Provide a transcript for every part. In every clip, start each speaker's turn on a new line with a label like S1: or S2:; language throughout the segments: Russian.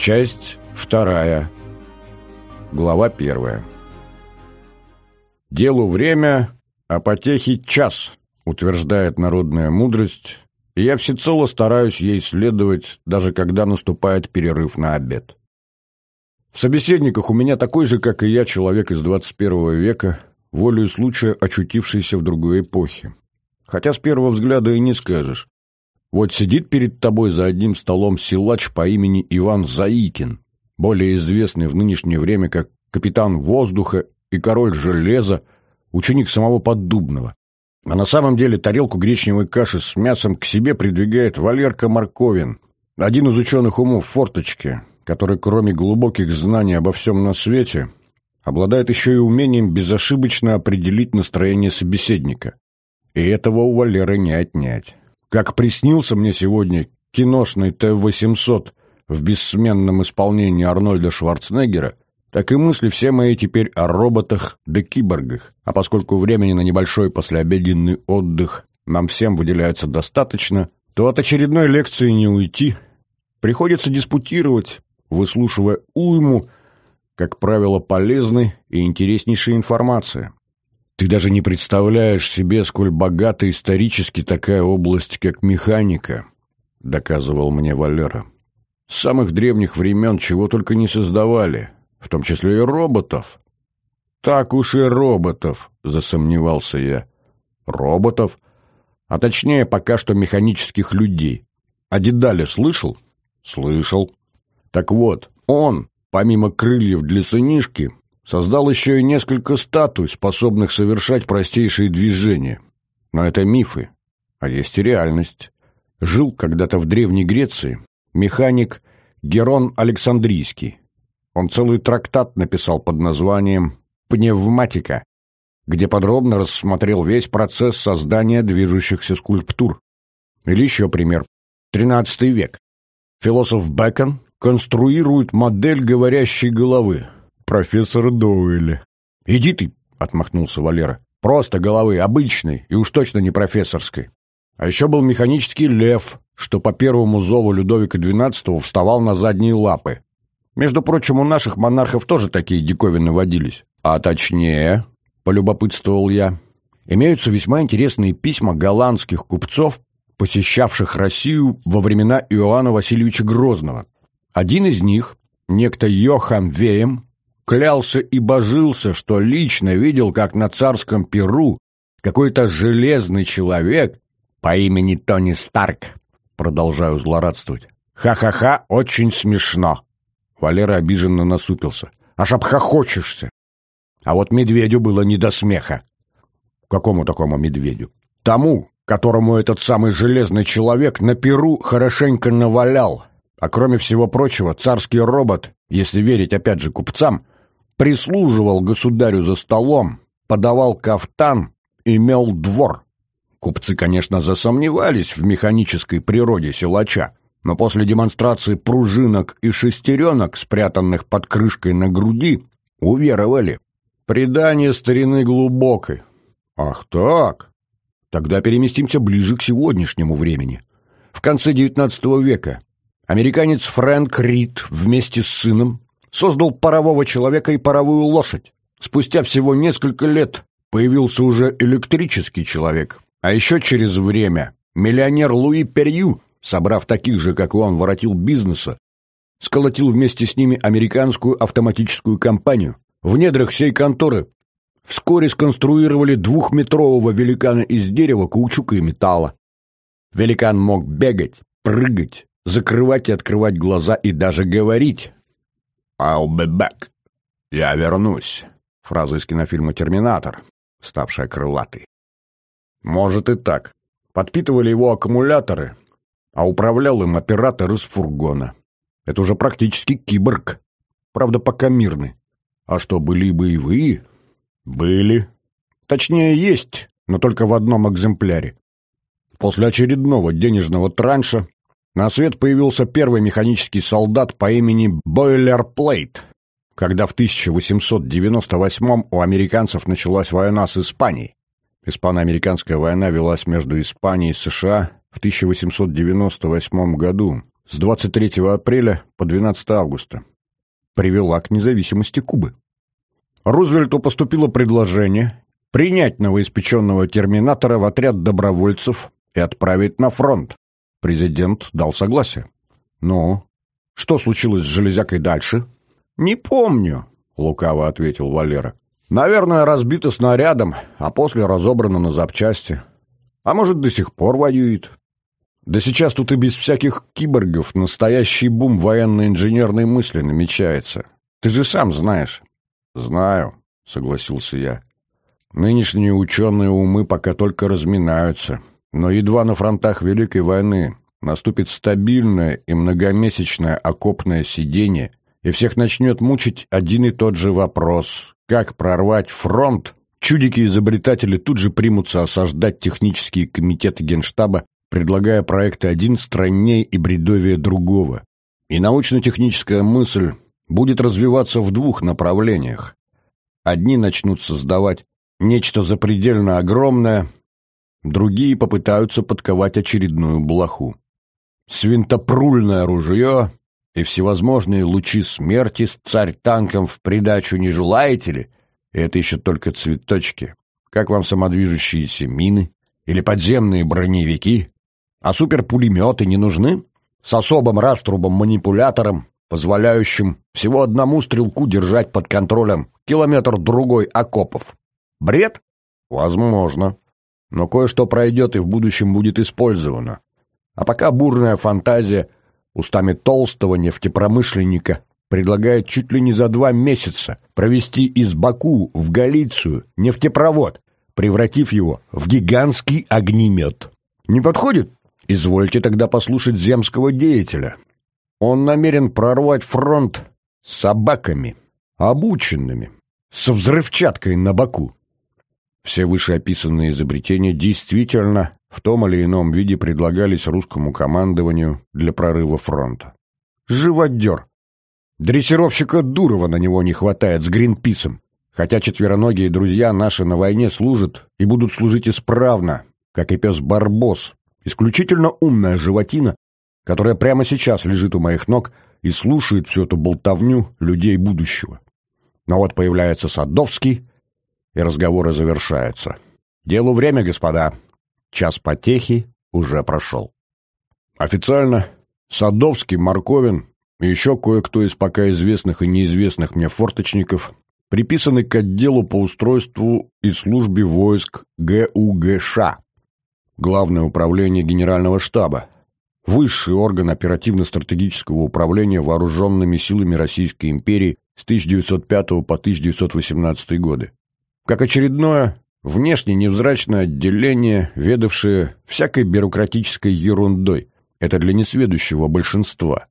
S1: Часть вторая. Глава первая. «Делу время, а потехи час», утверждает народная мудрость, и я всецело стараюсь ей следовать, даже когда наступает перерыв на обед. В собеседниках у меня такой же, как и я, человек из 21 века, волею случая очутившийся в другой эпохе. Хотя с первого взгляда и не скажешь. Вот сидит перед тобой за одним столом силач по имени Иван Заикин, более известный в нынешнее время как капитан воздуха и король железа, ученик самого Поддубного. А на самом деле тарелку гречневой каши с мясом к себе придвигает Валерка Марковин, один из ученых умов форточки, который, кроме глубоких знаний обо всем на свете, обладает еще и умением безошибочно определить настроение собеседника. И этого у Валеры не отнять. Как приснился мне сегодня киношный Т-800 в бессменном исполнении Арнольда Шварценеггера, так и мысли все мои теперь о роботах да киборгах. А поскольку времени на небольшой послеобеденный отдых нам всем выделяется достаточно, то от очередной лекции не уйти. Приходится диспутировать, выслушивая уйму, как правило, полезной и интереснейшей информации. Ты даже не представляешь себе, сколь богата исторически такая область, как механика, доказывал мне Валера. С самых древних времен чего только не создавали, в том числе и роботов. Так уж и роботов, засомневался я. Роботов? А точнее, пока что механических людей. А Дедаля слышал? Слышал. Так вот, он, помимо крыльев для сынишки, Создал еще и несколько статуй, способных совершать простейшие движения. Но это мифы, а есть и реальность. Жил когда-то в Древней Греции механик Герон Александрийский. Он целый трактат написал под названием «Пневматика», где подробно рассмотрел весь процесс создания движущихся скульптур. Или еще пример. XIII век. Философ Бэкон конструирует модель говорящей головы профессора Доуэля. «Иди ты!» — отмахнулся Валера. «Просто головы, обычной и уж точно не профессорской. А еще был механический лев, что по первому зову Людовика XII вставал на задние лапы. Между прочим, у наших монархов тоже такие диковины водились. А точнее, полюбопытствовал я, имеются весьма интересные письма голландских купцов, посещавших Россию во времена Иоанна Васильевича Грозного. Один из них, некто Йохан Веем, клялся и божился, что лично видел, как на царском перу какой-то железный человек по имени Тони Старк, продолжаю злорадствовать. Ха-ха-ха, очень смешно. Валера обиженно насупился. Аж обхохочешься. А вот медведю было не до смеха. Какому такому медведю? Тому, которому этот самый железный человек на перу хорошенько навалял. А кроме всего прочего, царский робот, если верить опять же купцам, прислуживал государю за столом, подавал кафтан и мел двор. Купцы, конечно, засомневались в механической природе силача, но после демонстрации пружинок и шестеренок, спрятанных под крышкой на груди, уверовали. Предание старины глубокой. Ах так? Тогда переместимся ближе к сегодняшнему времени. В конце XIX века американец Фрэнк Рид вместе с сыном создал парового человека и паровую лошадь. Спустя всего несколько лет появился уже электрический человек. А еще через время миллионер Луи Перью, собрав таких же, как и он, воротил бизнеса, сколотил вместе с ними американскую автоматическую компанию. В недрах сей конторы вскоре сконструировали двухметрового великана из дерева, каучука и металла. Великан мог бегать, прыгать, закрывать и открывать глаза и даже говорить, «I'll be back». «Я вернусь». Фраза из кинофильма «Терминатор», ставшая крылатой. Может и так. Подпитывали его аккумуляторы, а управлял им оператор из фургона. Это уже практически киборг. Правда, пока мирный. А что, были и боевые? Были. Точнее, есть, но только в одном экземпляре. После очередного денежного транша на свет появился первый механический солдат по имени Бойлерплейт, когда в 1898 у американцев началась война с Испанией. Испано-американская война велась между Испанией и США в 1898 году с 23 апреля по 12 августа. Привела к независимости Кубы. Рузвельту поступило предложение принять новоиспеченного терминатора в отряд добровольцев и отправить на фронт. Президент дал согласие. «Ну, что случилось с железякой дальше?» «Не помню», — лукаво ответил Валера. «Наверное, разбито снарядом, а после разобрано на запчасти. А может, до сих пор воюет. Да сейчас тут и без всяких киборгов настоящий бум военно-инженерной мысли намечается. Ты же сам знаешь». «Знаю», — согласился я. «Нынешние ученые умы пока только разминаются, но едва на фронтах Великой войны наступит стабильное и многомесячное окопное сидение, и всех начнет мучить один и тот же вопрос – как прорвать фронт? Чудики-изобретатели тут же примутся осаждать технические комитеты Генштаба, предлагая проекты один страннее и бредовее другого. И научно-техническая мысль будет развиваться в двух направлениях. Одни начнут создавать нечто запредельно огромное, другие попытаются подковать очередную блоху. Свинтопрульное ружье и всевозможные лучи смерти с царь-танком в придачу не желаете ли? И это еще только цветочки. Как вам самодвижущиеся мины? Или подземные броневики? А суперпулеметы не нужны? С особым раструбом-манипулятором, позволяющим всего одному стрелку держать под контролем километр-другой окопов. Бред? Возможно. Но кое-что пройдет и в будущем будет использовано. А пока бурная фантазия устами толстого нефтепромышленника предлагает чуть ли не за два месяца провести из Баку в Галицию нефтепровод, превратив его в гигантский огнемет. Не подходит? Извольте тогда послушать земского деятеля. Он намерен прорвать фронт собаками, обученными, со взрывчаткой на боку. Все вышеописанные изобретения действительно в том или ином виде предлагались русскому командованию для прорыва фронта. Живодер! Дрессировщика Дурова на него не хватает с Гринписом, хотя четвероногие друзья наши на войне служат и будут служить исправно, как и пес Барбос, исключительно умная животина, которая прямо сейчас лежит у моих ног и слушает всю эту болтовню людей будущего. Но вот появляется Садовский, и разговоры завершаются. Делу время, господа. Час потехи уже прошел. Официально Садовский, Марковин и еще кое-кто из пока известных и неизвестных мне форточников приписаны к отделу по устройству и службе войск ГУГШ, Главное управление Генерального штаба, высший орган оперативно-стратегического управления вооруженными силами Российской империи с 1905 по 1918 годы. Как очередное Внешне невзрачное отделение, ведавшее всякой бюрократической ерундой. Это для несведущего большинства.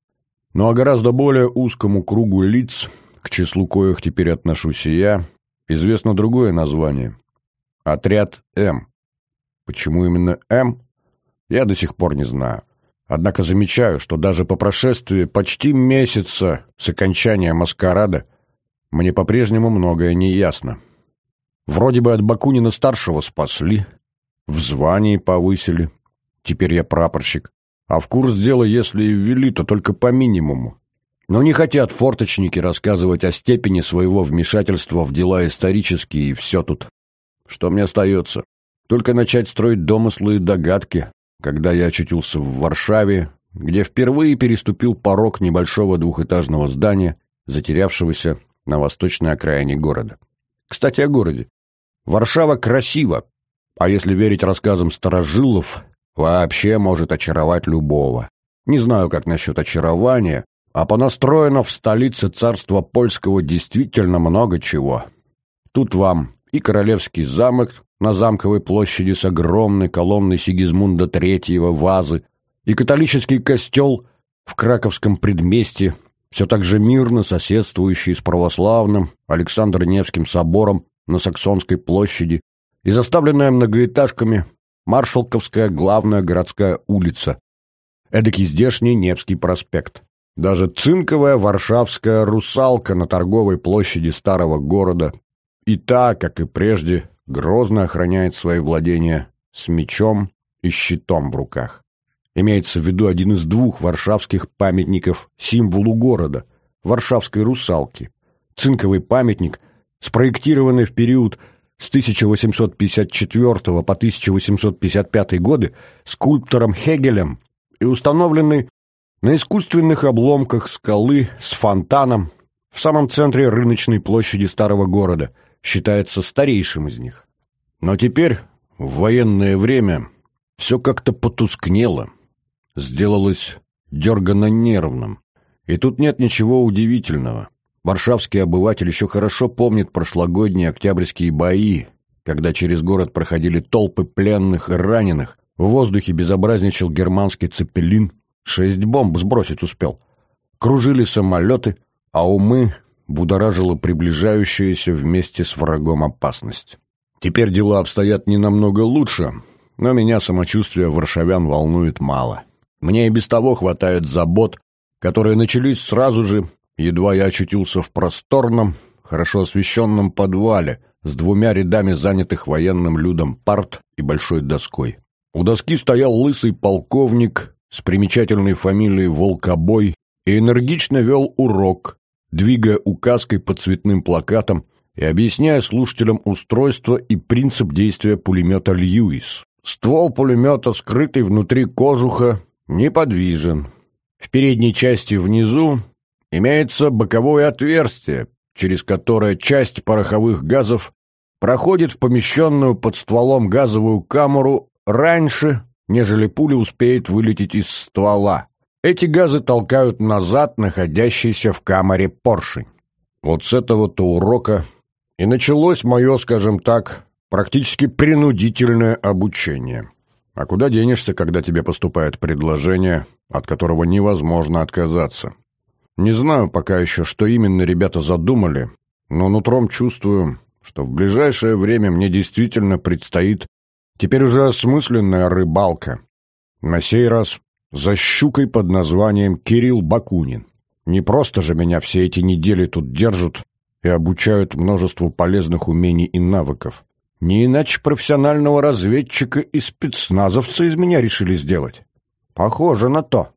S1: Ну а гораздо более узкому кругу лиц, к числу коих теперь отношусь и я, известно другое название. Отряд М. Почему именно М? Я до сих пор не знаю. Однако замечаю, что даже по прошествии почти месяца с окончания маскарада мне по-прежнему многое не ясно. Вроде бы от Бакунина-старшего спасли, в звании повысили. Теперь я прапорщик. А в курс дела, если и ввели, то только по минимуму. Но не хотят форточники рассказывать о степени своего вмешательства в дела исторические, и все тут. Что мне остается? Только начать строить домыслы и догадки, когда я очутился в Варшаве, где впервые переступил порог небольшого двухэтажного здания, затерявшегося на восточной окраине города. Кстати, о городе. Варшава красива, а если верить рассказам старожилов, вообще может очаровать любого. Не знаю, как насчет очарования, а понастроено в столице царства польского действительно много чего. Тут вам и королевский замок на замковой площади с огромной колонной Сигизмунда III вазы, и католический костел в Краковском предместье, все так же мирно соседствующий с православным Александр-Невским собором на Саксонской площади и заставленная многоэтажками Маршалковская главная городская улица, эдакий здешний Невский проспект. Даже цинковая варшавская русалка на торговой площади старого города и та, как и прежде, грозно охраняет свои владения с мечом и щитом в руках. Имеется в виду один из двух варшавских памятников символу города – варшавской русалки. Цинковый памятник, спроектированный в период с 1854 по 1855 годы скульптором Хегелем и установленный на искусственных обломках скалы с фонтаном в самом центре рыночной площади старого города, считается старейшим из них. Но теперь, в военное время, все как-то потускнело, сделалось дерганно-нервным. И тут нет ничего удивительного. Варшавский обыватель еще хорошо помнит прошлогодние октябрьские бои, когда через город проходили толпы пленных и раненых, в воздухе безобразничал германский цепелин, шесть бомб сбросить успел. Кружили самолеты, а умы будоражила приближающаяся вместе с врагом опасность. Теперь дела обстоят не намного лучше, но меня самочувствие варшавян волнует мало. Мне и без того хватает забот, которые начались сразу же, едва я очутился в просторном, хорошо освещенном подвале с двумя рядами занятых военным людом парт и большой доской. У доски стоял лысый полковник с примечательной фамилией Волкобой и энергично вел урок, двигая указкой по цветным плакатам и объясняя слушателям устройство и принцип действия пулемета «Льюис». Ствол пулемета, скрытый внутри кожуха, неподвижен. В передней части внизу имеется боковое отверстие, через которое часть пороховых газов проходит в помещенную под стволом газовую камеру раньше, нежели пуля успеет вылететь из ствола. Эти газы толкают назад находящийся в камере поршень. Вот с этого-то урока и началось мое, скажем так, практически принудительное обучение. А куда денешься, когда тебе поступает предложение, от которого невозможно отказаться? Не знаю пока еще, что именно ребята задумали, но нутром чувствую, что в ближайшее время мне действительно предстоит теперь уже осмысленная рыбалка. На сей раз за щукой под названием Кирилл Бакунин. Не просто же меня все эти недели тут держат и обучают множеству полезных умений и навыков. Не иначе профессионального разведчика и спецназовца из меня решили сделать. Похоже на то.